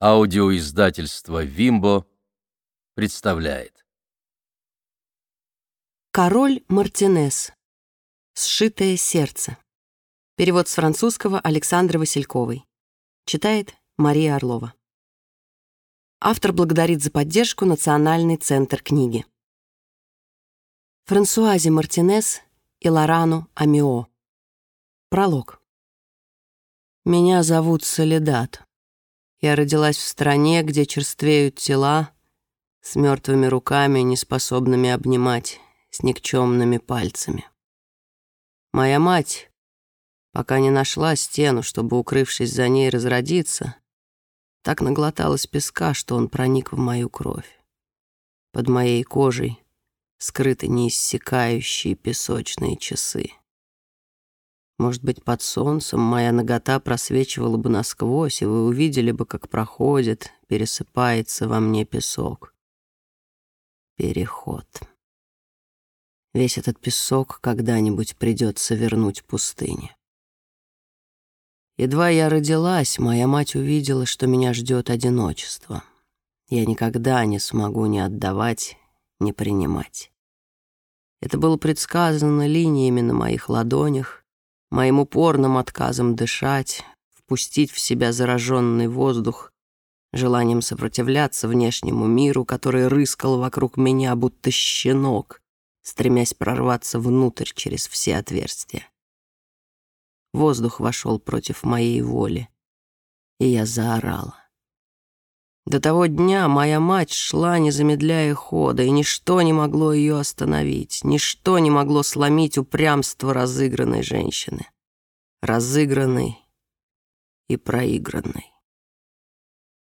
Аудиоиздательство «Вимбо» представляет. Король Мартинес. Сшитое сердце. Перевод с французского Александры Васильковой. Читает Мария Орлова. Автор благодарит за поддержку Национальный центр книги. Франсуазе Мартинес и Лорану Амио. Пролог. Меня зовут Солидат. Я родилась в стране, где черствеют тела с мертвыми руками, неспособными обнимать, с никчемными пальцами. Моя мать, пока не нашла стену, чтобы, укрывшись за ней, разродиться, так наглоталась песка, что он проник в мою кровь. Под моей кожей скрыты неиссякающие песочные часы. Может быть, под солнцем моя нагота просвечивала бы насквозь, и вы увидели бы, как проходит, пересыпается во мне песок. Переход. Весь этот песок когда-нибудь придется вернуть пустыне. Едва я родилась, моя мать увидела, что меня ждет одиночество. Я никогда не смогу ни отдавать, ни принимать. Это было предсказано линиями на моих ладонях, моим упорным отказом дышать, впустить в себя зараженный воздух, желанием сопротивляться внешнему миру, который рыскал вокруг меня, будто щенок, стремясь прорваться внутрь через все отверстия. Воздух вошел против моей воли, и я заорала. До того дня моя мать шла, не замедляя хода, и ничто не могло ее остановить, ничто не могло сломить упрямство разыгранной женщины. Разыгранной и проигранной.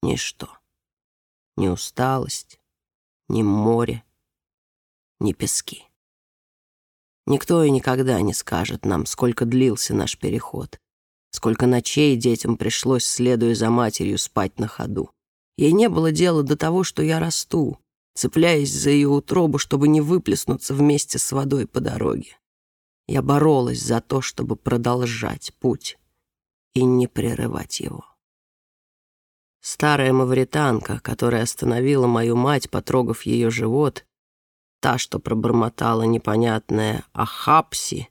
Ничто. Ни усталость, ни море, ни пески. Никто и никогда не скажет нам, сколько длился наш переход, сколько ночей детям пришлось, следуя за матерью, спать на ходу. Ей не было дела до того, что я расту, цепляясь за ее утробу, чтобы не выплеснуться вместе с водой по дороге. Я боролась за то, чтобы продолжать путь и не прерывать его. Старая мавританка, которая остановила мою мать, потрогав ее живот, та, что пробормотала непонятное «ахапси»,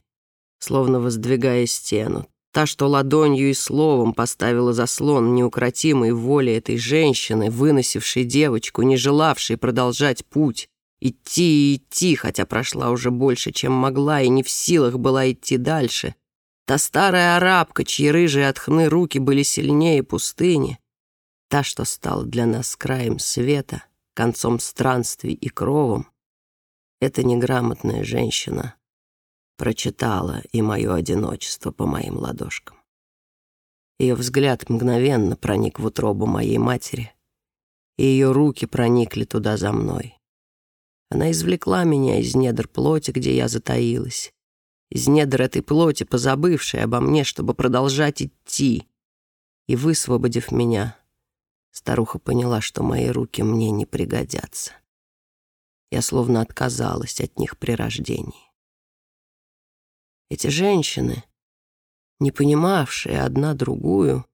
словно воздвигая стену, Та, что ладонью и словом поставила заслон неукротимой воли этой женщины, выносившей девочку, не желавшей продолжать путь, идти и идти, хотя прошла уже больше, чем могла, и не в силах была идти дальше. Та старая арабка, чьи рыжие от хны руки были сильнее пустыни. Та, что стала для нас краем света, концом странствий и кровом. Эта неграмотная женщина прочитала и мое одиночество по моим ладошкам. Ее взгляд мгновенно проник в утробу моей матери, и ее руки проникли туда за мной. Она извлекла меня из недр плоти, где я затаилась, из недр этой плоти, позабывшей обо мне, чтобы продолжать идти. И, высвободив меня, старуха поняла, что мои руки мне не пригодятся. Я словно отказалась от них при рождении. Эти женщины, не понимавшие одна другую,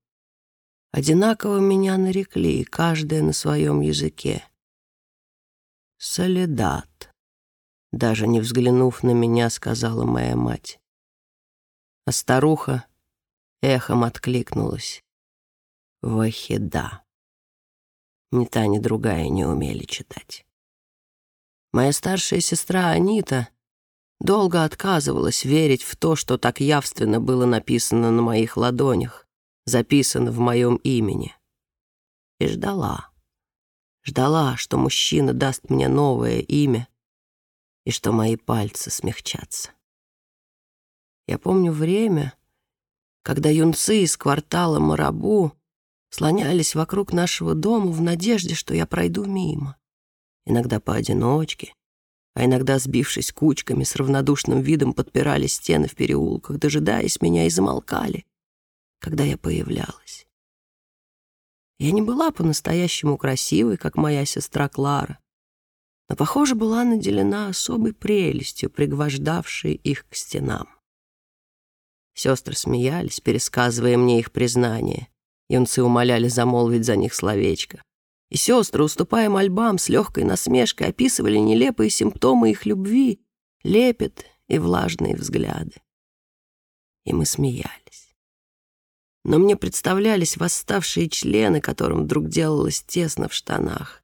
одинаково меня нарекли, каждая на своем языке. «Солидат», — даже не взглянув на меня, сказала моя мать. А старуха эхом откликнулась. «Вахида». Ни та, ни другая не умели читать. Моя старшая сестра Анита — долго отказывалась верить в то, что так явственно было написано на моих ладонях, записано в моем имени. И ждала. Ждала, что мужчина даст мне новое имя и что мои пальцы смягчатся. Я помню время, когда юнцы из квартала Марабу слонялись вокруг нашего дома в надежде, что я пройду мимо. Иногда поодиночке, а иногда, сбившись кучками, с равнодушным видом подпирали стены в переулках, дожидаясь меня и замолкали, когда я появлялась. Я не была по-настоящему красивой, как моя сестра Клара, но, похоже, была наделена особой прелестью, пригвождавшей их к стенам. Сестры смеялись, пересказывая мне их признание, Юнцы умоляли замолвить за них словечко. И сестры, уступая мольбам, с легкой насмешкой описывали нелепые симптомы их любви, лепет и влажные взгляды. И мы смеялись. Но мне представлялись восставшие члены, которым вдруг делалось тесно в штанах.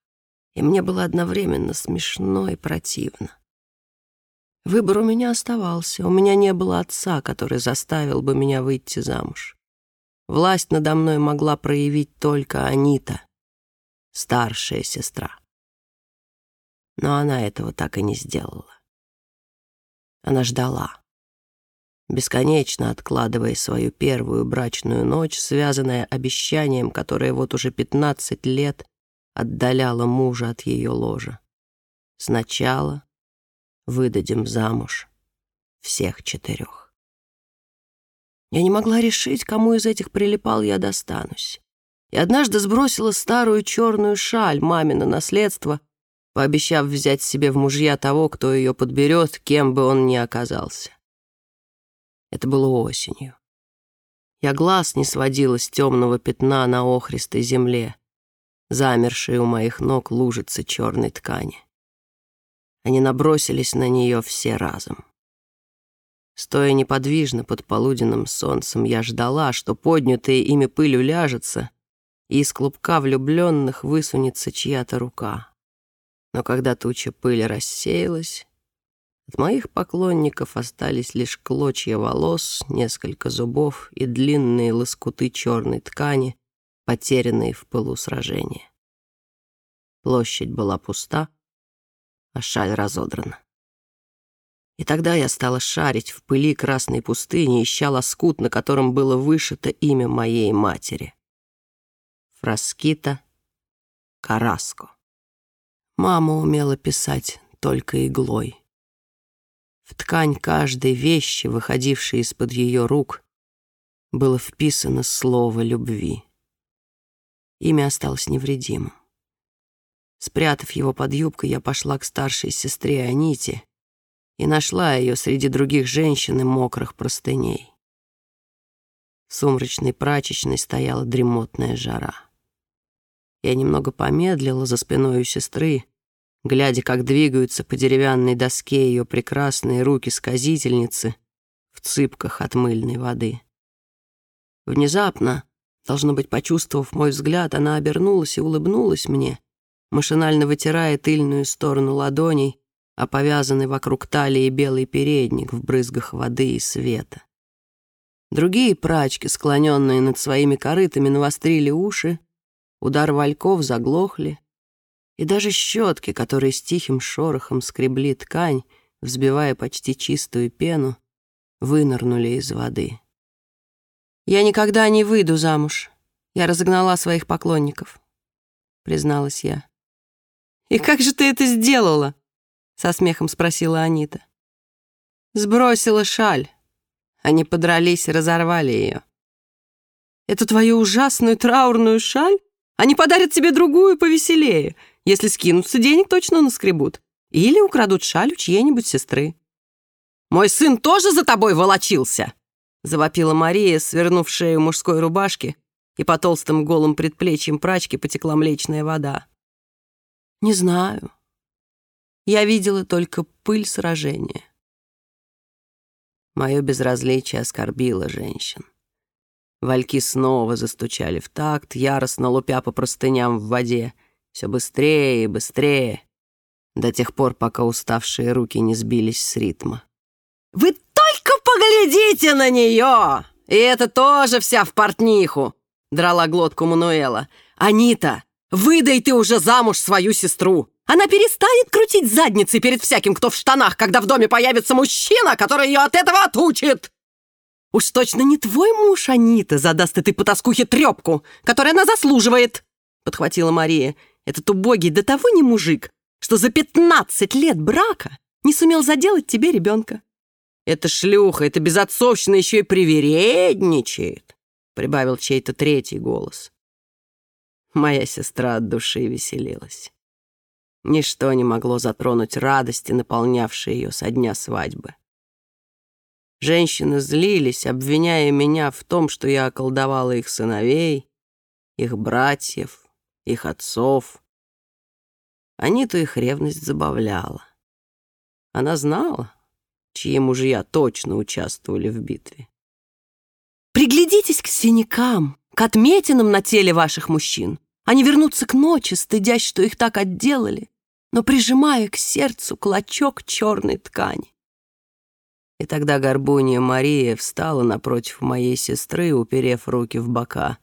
И мне было одновременно смешно и противно. Выбор у меня оставался. У меня не было отца, который заставил бы меня выйти замуж. Власть надо мной могла проявить только Анита, старшая сестра. Но она этого так и не сделала. Она ждала, бесконечно откладывая свою первую брачную ночь, связанная обещанием, которое вот уже пятнадцать лет отдаляло мужа от ее ложа. Сначала выдадим замуж всех четырех. Я не могла решить, кому из этих прилипал я достанусь. И однажды сбросила старую черную шаль мамино наследство, пообещав взять себе в мужья того, кто ее подберет, кем бы он ни оказался. Это было осенью. Я глаз не сводила с темного пятна на охристой земле, замершей у моих ног лужицы черной ткани. Они набросились на нее все разом. Стоя неподвижно под полуденным солнцем, я ждала, что поднятая ими пыль уляжется, и из клубка влюбленных высунется чья-то рука. Но когда туча пыли рассеялась, от моих поклонников остались лишь клочья волос, несколько зубов и длинные лоскуты черной ткани, потерянные в пылу сражения. Площадь была пуста, а шаль разодрана. И тогда я стала шарить в пыли красной пустыни, ища лоскут, на котором было вышито имя моей матери. Фраскита Караско. Мама умела писать только иглой. В ткань каждой вещи, выходившей из-под ее рук, было вписано слово любви. Имя осталось невредимым. Спрятав его под юбкой, я пошла к старшей сестре Аните и нашла ее среди других женщин и мокрых простыней. В сумрачной прачечной стояла дремотная жара. Я немного помедлила за спиной у сестры, глядя, как двигаются по деревянной доске ее прекрасные руки-сказительницы в цыпках от мыльной воды. Внезапно, должно быть, почувствовав мой взгляд, она обернулась и улыбнулась мне, машинально вытирая тыльную сторону ладоней а повязанный вокруг талии белый передник в брызгах воды и света. Другие прачки, склоненные над своими корытами, навострили уши, удар вальков заглохли, и даже щетки, которые с тихим шорохом скребли ткань, взбивая почти чистую пену, вынырнули из воды. «Я никогда не выйду замуж. Я разогнала своих поклонников», — призналась я. «И как же ты это сделала?» со смехом спросила Анита. Сбросила шаль. Они подрались и разорвали ее. Эту твою ужасную траурную шаль? Они подарят тебе другую повеселее. Если скинутся, денег точно наскребут. Или украдут шаль у чьей-нибудь сестры. «Мой сын тоже за тобой волочился!» Завопила Мария, свернув шею мужской рубашки, и по толстым голым предплечьям прачки потекла млечная вода. «Не знаю», я видела только пыль сражения. Мое безразличие оскорбило женщин. Вальки снова застучали в такт, яростно лупя по простыням в воде. Все быстрее и быстрее, до тех пор, пока уставшие руки не сбились с ритма. «Вы только поглядите на нее! И это тоже вся в портниху!» — драла глотку Мануэла. «Анита, выдай ты уже замуж свою сестру! Она перестанет крутить задницы перед всяким, кто в штанах, когда в доме появится мужчина, который ее от этого отучит. Уж точно не твой муж, Анита, задаст этой потаскухе трепку, которой она заслуживает, подхватила Мария. Этот убогий до того не мужик, что за пятнадцать лет брака не сумел заделать тебе ребенка. Эта шлюха, это безотцовщина еще и привередничает, прибавил чей-то третий голос. Моя сестра от души веселилась. Ничто не могло затронуть радости, наполнявшей ее со дня свадьбы. Женщины злились, обвиняя меня в том, что я околдовала их сыновей, их братьев, их отцов. Аниту их ревность забавляла. Она знала, чьи мужья точно участвовали в битве. Приглядитесь к синякам, к отметинам на теле ваших мужчин. Они вернутся к ночи, стыдясь, что их так отделали, но прижимая к сердцу клочок черной ткани. И тогда горбунья Мария встала напротив моей сестры, уперев руки в бока,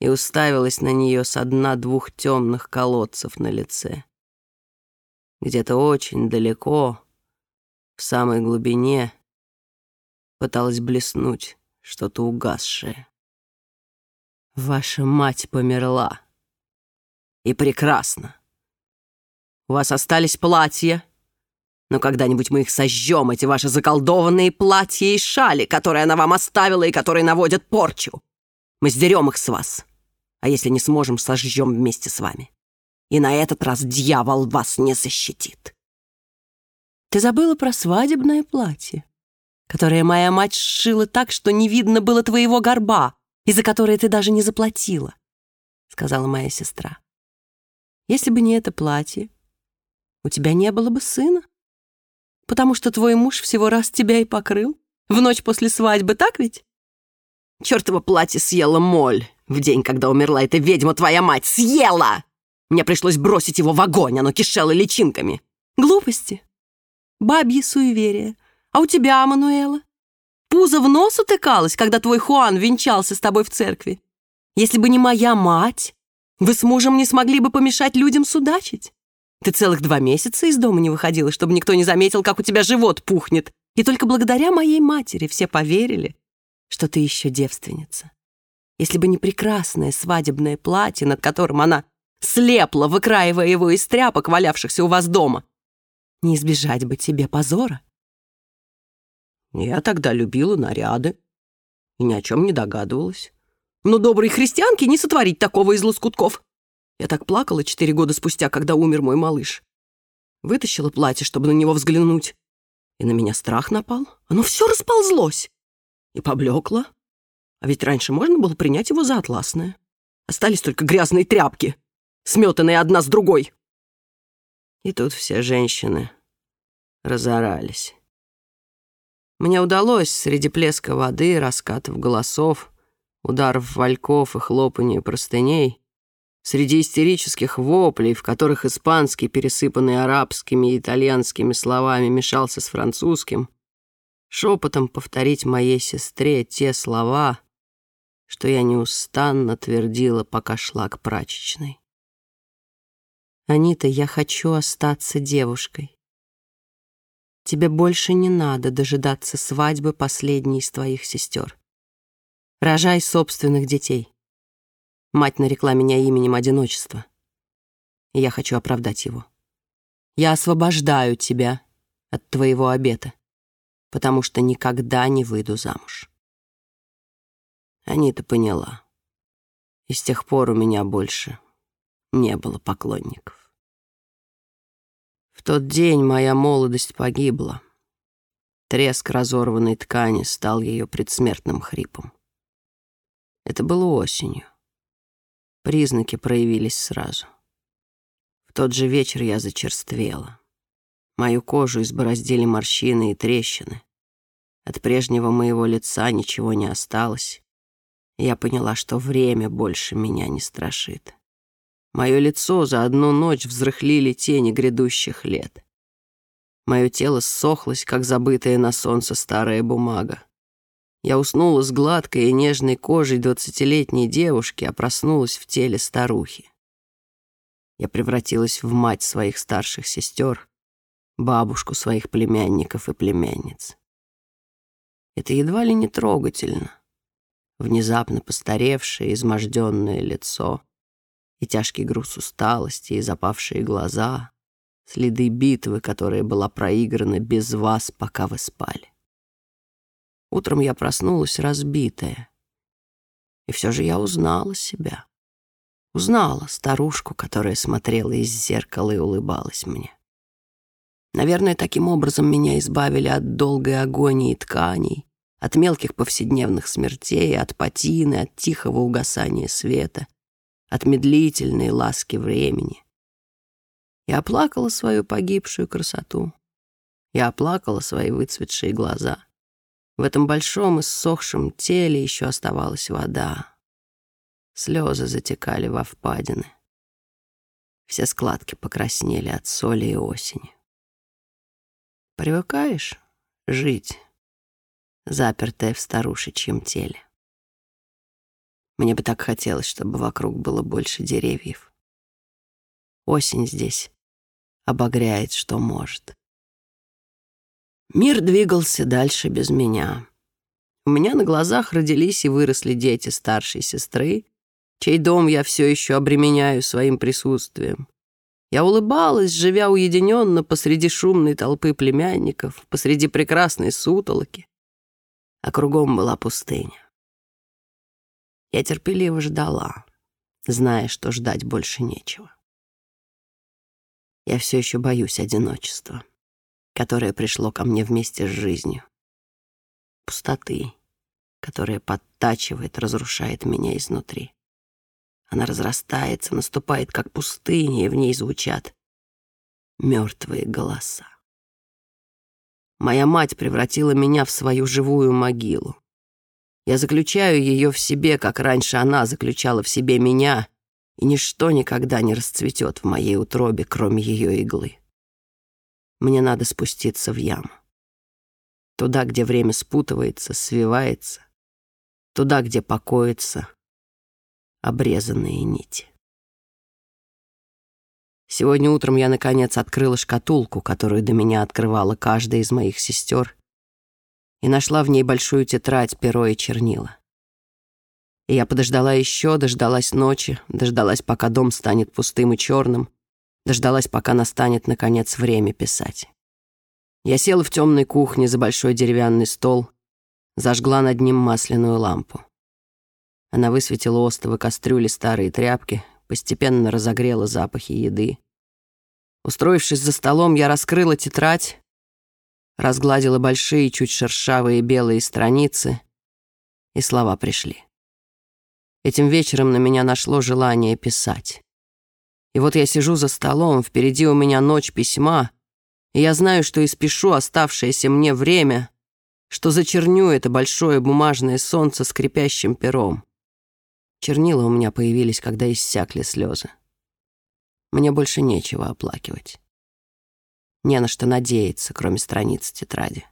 и уставилась на нее со дна двух темных колодцев на лице. Где-то очень далеко, в самой глубине, пыталась блеснуть что-то угасшее. Ваша мать померла. И прекрасно. У вас остались платья, но когда-нибудь мы их сожжем, эти ваши заколдованные платья и шали, которые она вам оставила и которые наводят порчу. Мы сдерем их с вас, а если не сможем, сожжем вместе с вами. И на этот раз дьявол вас не защитит. Ты забыла про свадебное платье, которое моя мать сшила так, что не видно было твоего горба, и за которое ты даже не заплатила, — сказала моя сестра. Если бы не это платье, у тебя не было бы сына потому что твой муж всего раз тебя и покрыл. В ночь после свадьбы, так ведь? Чёртово платье съела моль в день, когда умерла эта ведьма, твоя мать. Съела! Мне пришлось бросить его в огонь, оно кишело личинками. Глупости. Бабьи суеверия. А у тебя, Мануэла? Пузо в нос утыкалось, когда твой Хуан венчался с тобой в церкви. Если бы не моя мать, вы с мужем не смогли бы помешать людям судачить. Ты целых два месяца из дома не выходила, чтобы никто не заметил, как у тебя живот пухнет. И только благодаря моей матери все поверили, что ты еще девственница. Если бы не прекрасное свадебное платье, над которым она слепла, выкраивая его из тряпок, валявшихся у вас дома, не избежать бы тебе позора. Я тогда любила наряды и ни о чем не догадывалась. Но доброй христианке не сотворить такого из лоскутков. Я так плакала четыре года спустя, когда умер мой малыш. Вытащила платье, чтобы на него взглянуть. И на меня страх напал. Оно все расползлось. И поблекло. А ведь раньше можно было принять его за атласное. Остались только грязные тряпки, сметанные одна с другой. И тут все женщины разорались. Мне удалось среди плеска воды, раскатов голосов, ударов вальков и хлопанья простыней Среди истерических воплей, в которых испанский, пересыпанный арабскими и итальянскими словами, мешался с французским, шепотом повторить моей сестре те слова, что я неустанно твердила, пока шла к прачечной. «Анита, я хочу остаться девушкой. Тебе больше не надо дожидаться свадьбы последней из твоих сестер. Рожай собственных детей». Мать нарекла меня именем одиночества. Я хочу оправдать его. Я освобождаю тебя от твоего обета, потому что никогда не выйду замуж. Анита поняла. И с тех пор у меня больше не было поклонников. В тот день моя молодость погибла. Треск разорванной ткани стал ее предсмертным хрипом. Это было осенью. Признаки проявились сразу. В тот же вечер я зачерствела. Мою кожу избороздили морщины и трещины. От прежнего моего лица ничего не осталось. Я поняла, что время больше меня не страшит. Мое лицо за одну ночь взрыхлили тени грядущих лет. Мое тело ссохлось, как забытая на солнце старая бумага. Я уснула с гладкой и нежной кожей двадцатилетней девушки, а проснулась в теле старухи. Я превратилась в мать своих старших сестер, бабушку своих племянников и племянниц. Это едва ли не трогательно. Внезапно постаревшее, изможденное лицо и тяжкий груз усталости и запавшие глаза, следы битвы, которая была проиграна без вас, пока вы спали. Утром я проснулась разбитая. И все же я узнала себя. Узнала старушку, которая смотрела из зеркала и улыбалась мне. Наверное, таким образом меня избавили от долгой агонии тканей, от мелких повседневных смертей, от патины, от тихого угасания света, от медлительной ласки времени. Я оплакала свою погибшую красоту. Я оплакала свои выцветшие глаза. В этом большом иссохшем теле еще оставалась вода. Слезы затекали во впадины. Все складки покраснели от соли и осени. Привыкаешь жить, запертая в старушечьем теле. Мне бы так хотелось, чтобы вокруг было больше деревьев. Осень здесь обогряет, что может. Мир двигался дальше без меня. У меня на глазах родились и выросли дети старшей сестры, чей дом я все еще обременяю своим присутствием. Я улыбалась, живя уединенно посреди шумной толпы племянников, посреди прекрасной сутолоки, а кругом была пустыня. Я терпеливо ждала, зная, что ждать больше нечего. Я все еще боюсь одиночества, которое пришло ко мне вместе с жизнью. Пустоты, которая подтачивает, разрушает меня изнутри. Она разрастается, наступает, как пустыня, и в ней звучат мертвые голоса. Моя мать превратила меня в свою живую могилу. Я заключаю ее в себе, как раньше она заключала в себе меня, и ничто никогда не расцветет в моей утробе, кроме ее иглы. Мне надо спуститься в яму. Туда, где время спутывается, свивается, туда, где покоятся обрезанные нити. Сегодня утром я, наконец, открыла шкатулку, которую до меня открывала каждая из моих сестер, и нашла в ней большую тетрадь, перо и чернила. И я подождала еще, дождалась ночи, дождалась, пока дом станет пустым и черным, дождалась, пока настанет, наконец, время писать. Я села в темной кухне за большой деревянный стол, зажгла над ним масляную лампу. Она высветила остовы кастрюли старые тряпки, постепенно разогрела запахи еды. Устроившись за столом, я раскрыла тетрадь, разгладила большие, чуть шершавые белые страницы, и слова пришли. Этим вечером на меня нашло желание писать. И вот я сижу за столом, впереди у меня ночь письма, и я знаю, что испишу оставшееся мне время, что зачерню это большое бумажное солнце скрипящим пером. Чернила у меня появились, когда иссякли слезы. Мне больше нечего оплакивать. Не на что надеяться, кроме страниц тетради.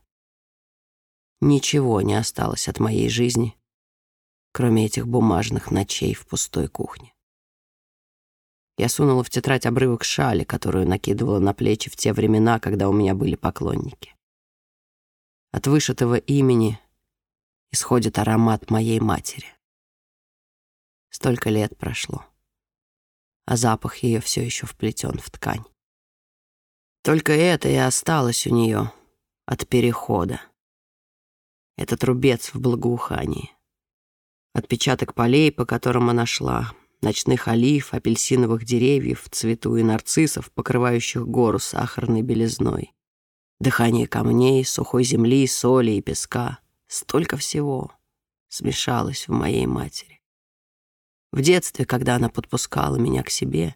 Ничего не осталось от моей жизни, кроме этих бумажных ночей в пустой кухне. Я сунула в тетрадь обрывок шали, которую накидывала на плечи в те времена, когда у меня были поклонники. От вышитого имени исходит аромат моей матери. Столько лет прошло, а запах ее все еще вплетен в ткань. Только это и осталось у нее от перехода. Этот рубец в благоухании. Отпечаток полей, по которым она шла, ночных олив, апельсиновых деревьев, цвету и нарциссов, покрывающих гору сахарной белизной. Дыхание камней, сухой земли, соли и песка. Столько всего смешалось в моей матери. В детстве, когда она подпускала меня к себе,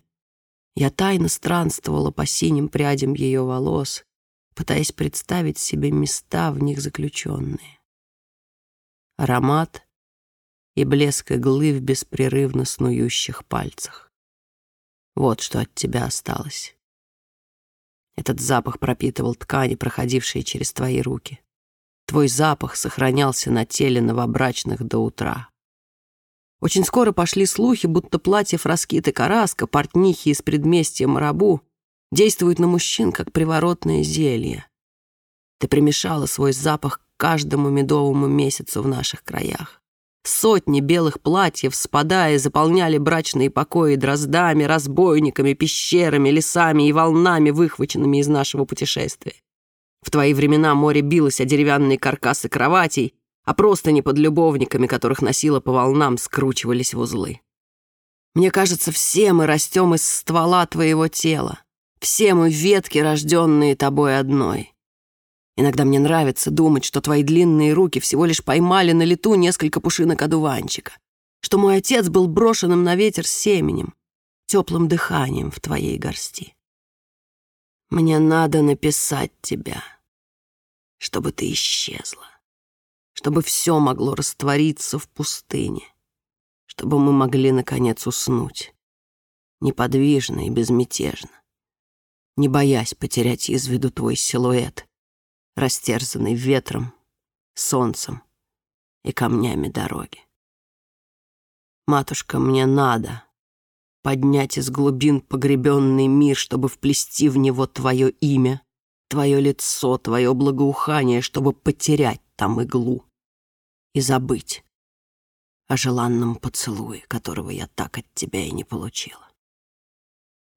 я тайно странствовала по синим прядям ее волос, пытаясь представить себе места в них заключенные. Аромат и блеск иглы в беспрерывно снующих пальцах. Вот что от тебя осталось. Этот запах пропитывал ткани, проходившие через твои руки. Твой запах сохранялся на теле новобрачных до утра. Очень скоро пошли слухи, будто платье Фраскиты Караска, портнихи из предместья Марабу, действуют на мужчин, как приворотное зелье. Ты примешала свой запах к каждому медовому месяцу в наших краях. Сотни белых платьев, спадая, заполняли брачные покои дроздами, разбойниками, пещерами, лесами и волнами, выхваченными из нашего путешествия. В твои времена море билось о деревянные каркасы кроватей, а просто не под любовниками, которых носило по волнам, скручивались в узлы. Мне кажется, все мы растем из ствола твоего тела. Все мы ветки, рожденные тобой одной. Иногда мне нравится думать, что твои длинные руки всего лишь поймали на лету несколько пушинок одуванчика. что мой отец был брошенным на ветер семенем, теплым дыханием в твоей горсти. Мне надо написать тебя, чтобы ты исчезла, чтобы все могло раствориться в пустыне, чтобы мы могли, наконец, уснуть, неподвижно и безмятежно, не боясь потерять из виду твой силуэт, растерзанный ветром, солнцем и камнями дороги. Матушка, мне надо поднять из глубин погребенный мир, чтобы вплести в него твое имя, твое лицо, твое благоухание, чтобы потерять там иглу и забыть о желанном поцелуе, которого я так от тебя и не получила.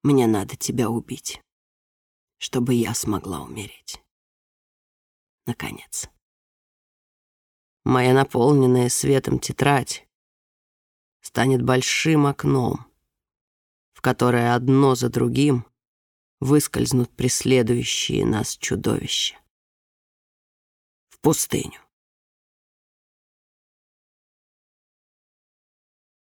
Мне надо тебя убить, чтобы я смогла умереть. Наконец. Моя наполненная светом тетрадь станет большим окном, в которое одно за другим выскользнут преследующие нас чудовища. В пустыню.